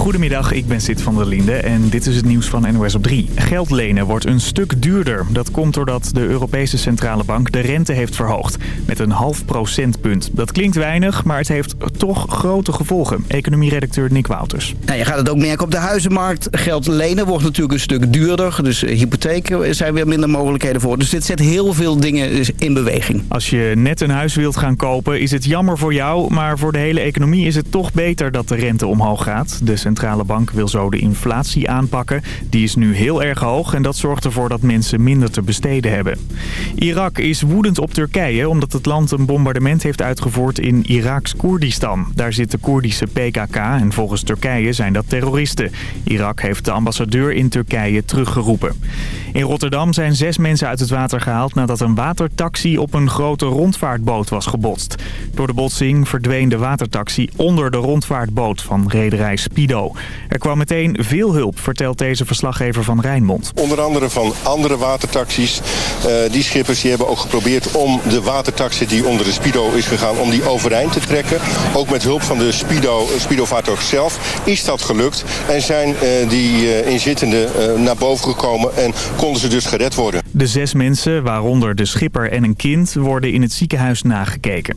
Goedemiddag, ik ben Sid van der Linde en dit is het nieuws van NOS op 3. Geld lenen wordt een stuk duurder. Dat komt doordat de Europese Centrale Bank de rente heeft verhoogd. Met een half procentpunt. Dat klinkt weinig, maar het heeft toch grote gevolgen. Economieredacteur Nick Wouters. Nou, je gaat het ook merken op de huizenmarkt. Geld lenen wordt natuurlijk een stuk duurder. Dus hypotheken zijn weer minder mogelijkheden voor. Dus dit zet heel veel dingen in beweging. Als je net een huis wilt gaan kopen, is het jammer voor jou. Maar voor de hele economie is het toch beter dat de rente omhoog gaat. De centrale bank wil zo de inflatie aanpakken. Die is nu heel erg hoog en dat zorgt ervoor dat mensen minder te besteden hebben. Irak is woedend op Turkije omdat het land een bombardement heeft uitgevoerd in Iraks Koerdistan. Daar zit de Koerdische PKK en volgens Turkije zijn dat terroristen. Irak heeft de ambassadeur in Turkije teruggeroepen. In Rotterdam zijn zes mensen uit het water gehaald nadat een watertaxi op een grote rondvaartboot was gebotst. Door de botsing verdween de watertaxi onder de rondvaartboot van rederij Spido. Er kwam meteen veel hulp, vertelt deze verslaggever van Rijnmond. Onder andere van andere watertaxis. Uh, die schippers die hebben ook geprobeerd om de watertaxi die onder de Spido is gegaan... om die overeind te trekken. Ook met hulp van de Spido, Spido vaartuig zelf is dat gelukt. En zijn uh, die uh, inzittenden naar boven gekomen en konden ze dus gered worden. De zes mensen, waaronder de schipper en een kind, worden in het ziekenhuis nagekeken.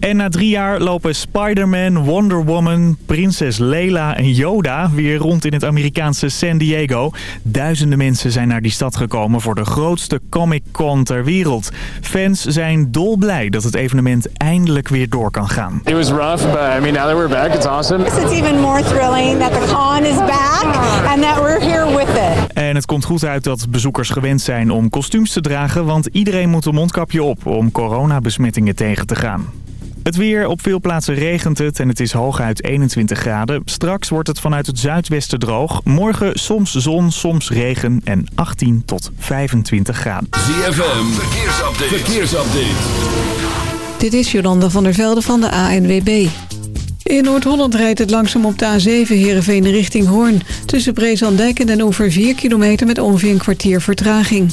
En na drie jaar lopen Spider-Man, Wonder Woman, prinses Leila en Yoda weer rond in het Amerikaanse San Diego. Duizenden mensen zijn naar die stad gekomen voor de grootste Comic-Con ter wereld. Fans zijn dolblij dat het evenement eindelijk weer door kan gaan. It was rough, but I mean now that we're back, it's awesome. It's even more thrilling that the con is back and that we're here with it. En het komt goed uit dat bezoekers gewend zijn om kostuums te dragen, want iedereen moet een mondkapje op om coronabesmettingen tegen te gaan. Het weer, op veel plaatsen regent het en het is hooguit 21 graden. Straks wordt het vanuit het zuidwesten droog. Morgen soms zon, soms regen en 18 tot 25 graden. ZFM, verkeersupdate. verkeersupdate. Dit is Jolanda van der Velde van de ANWB. In Noord-Holland rijdt het langzaam op de A7 Heerenveen richting Hoorn. Tussen Brezandijk en Den Oever 4 kilometer met ongeveer een kwartier vertraging.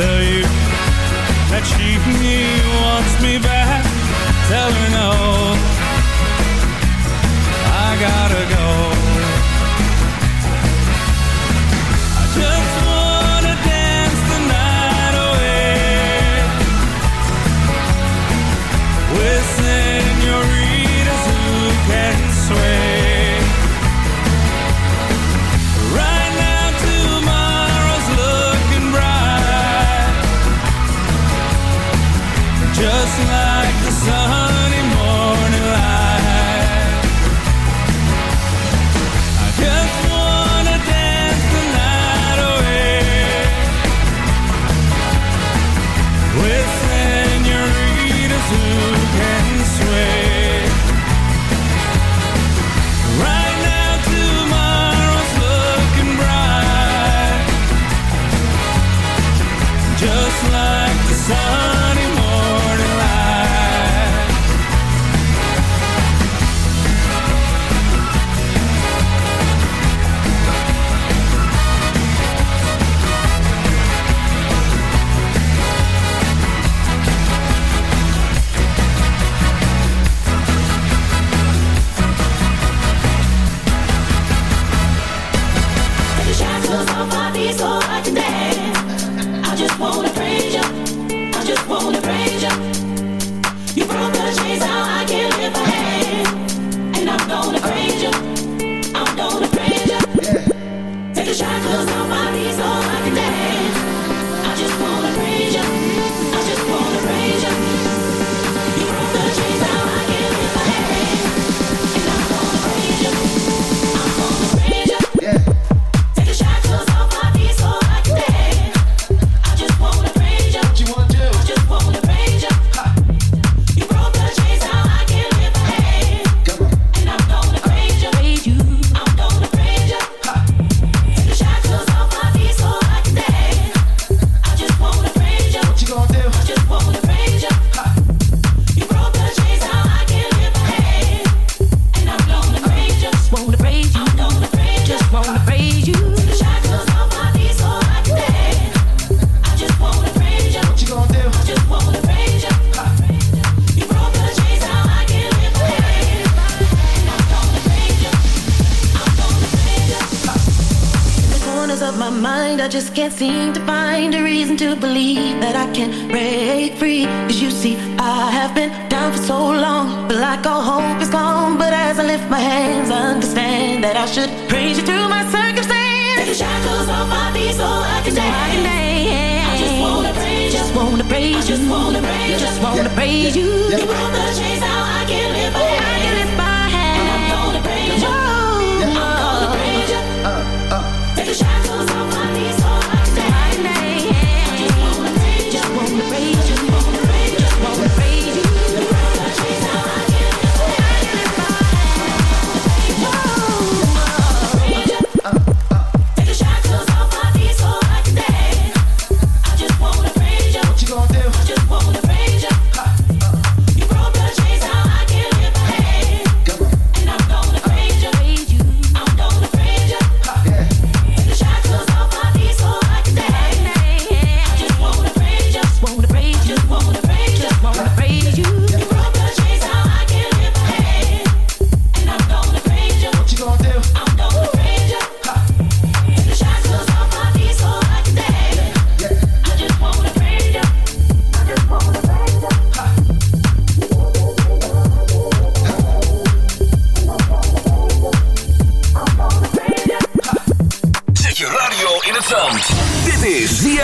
tell you that she wants me back. Tell her no.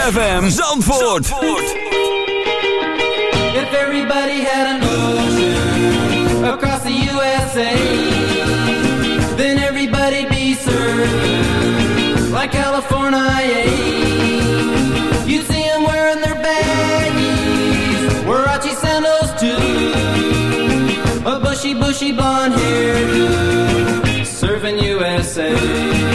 ZFM Zandvoort. Zandvoort. If everybody had an ocean across the USA, then everybody'd be served like California. Yeah. You'd see them wearing their baggies, Warachi sandals too, a bushy, bushy blonde hairdo, serving USA.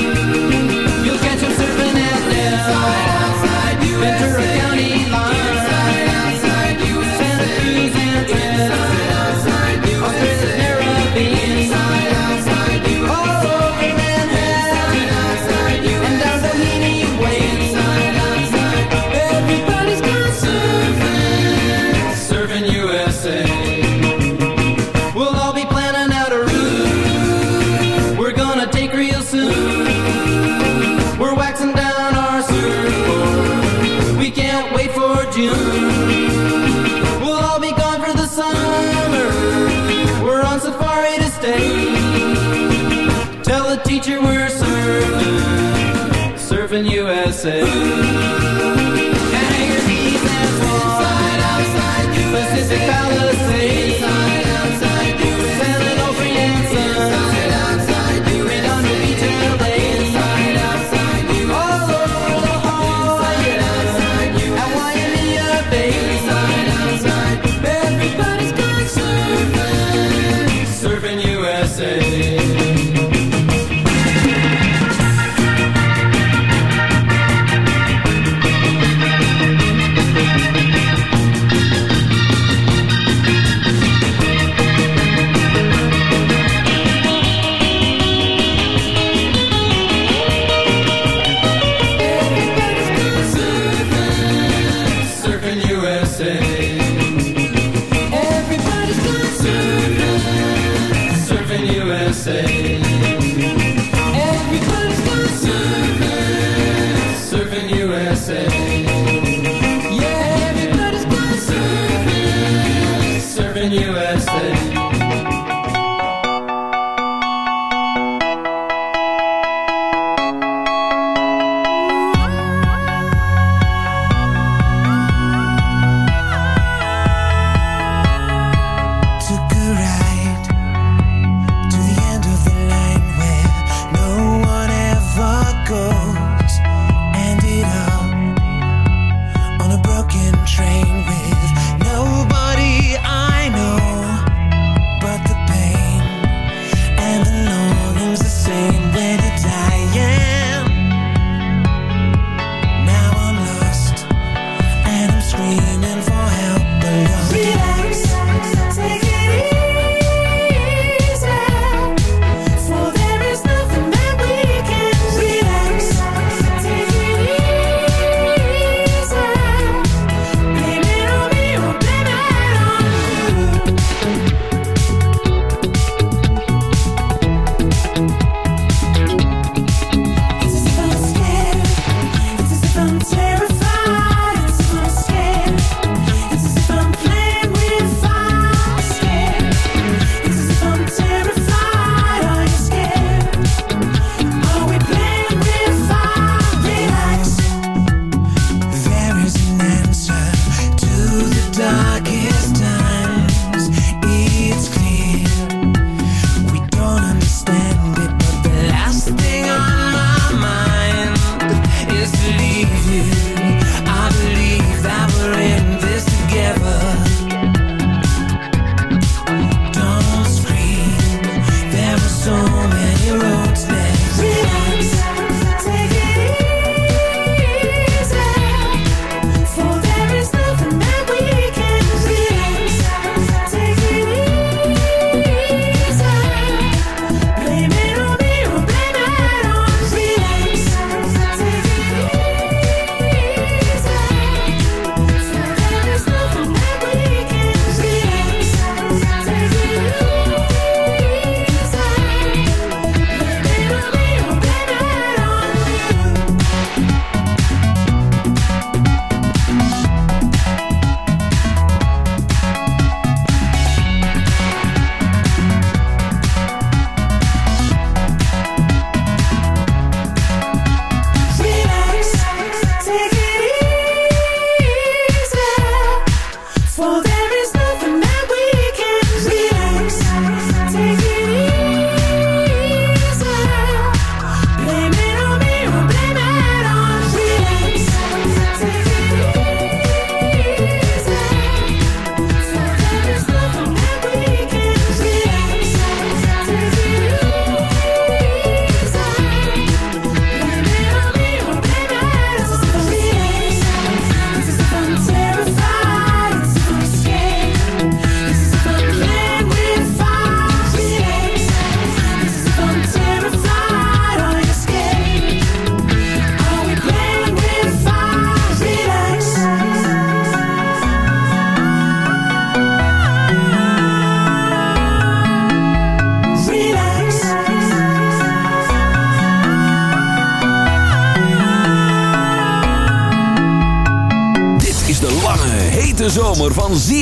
you.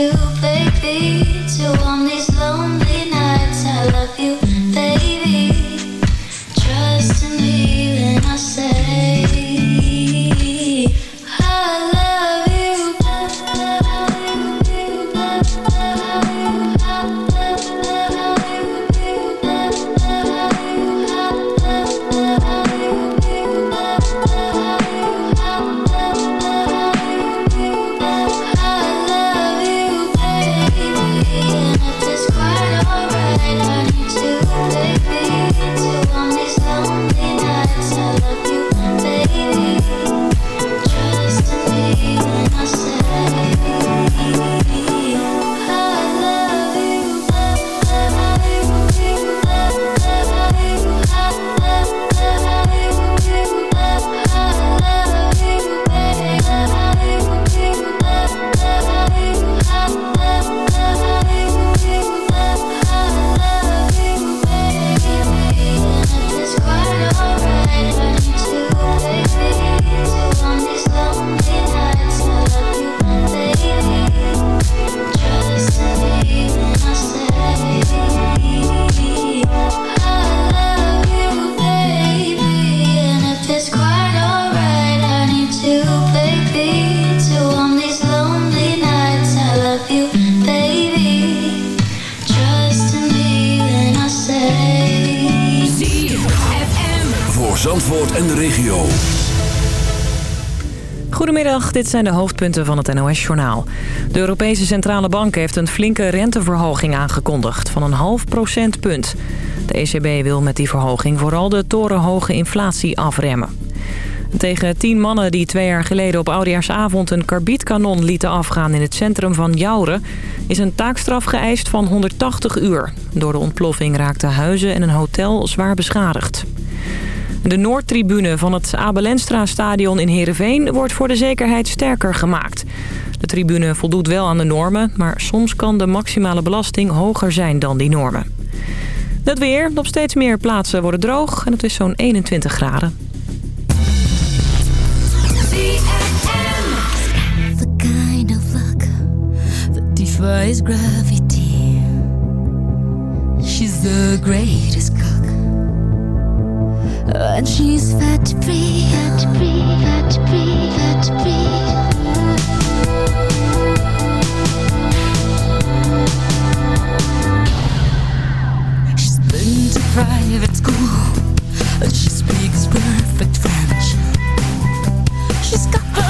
you, baby, to on these lonely nights I love you. Dit zijn de hoofdpunten van het NOS-journaal. De Europese Centrale Bank heeft een flinke renteverhoging aangekondigd van een half procentpunt. De ECB wil met die verhoging vooral de torenhoge inflatie afremmen. Tegen tien mannen die twee jaar geleden op Oudejaarsavond een karbietkanon lieten afgaan in het centrum van Jouren... is een taakstraf geëist van 180 uur. Door de ontploffing raakten huizen en een hotel zwaar beschadigd. De Noordtribune van het Abelenstra-stadion in Heerenveen wordt voor de zekerheid sterker gemaakt. De tribune voldoet wel aan de normen, maar soms kan de maximale belasting hoger zijn dan die normen. Het weer. Op steeds meer plaatsen wordt het droog en het is zo'n 21 graden. She's the greatest and she's fat free, fat free, fat free, fat free. She's been to private school, and she speaks perfect French. She's got her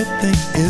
everything is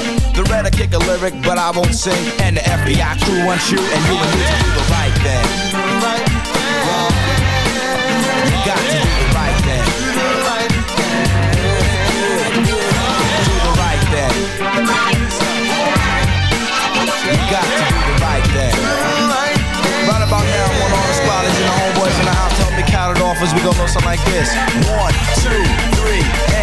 The red I kick a lyric, but I won't sing. And the FBI crew wants you, and you and to do the right thing. You got to do the right thing. Do the right thing. You got to do the right thing. Right about now, want all the spotters and the homeboys in the house to help me count it off as we go know something like this. One, two, three,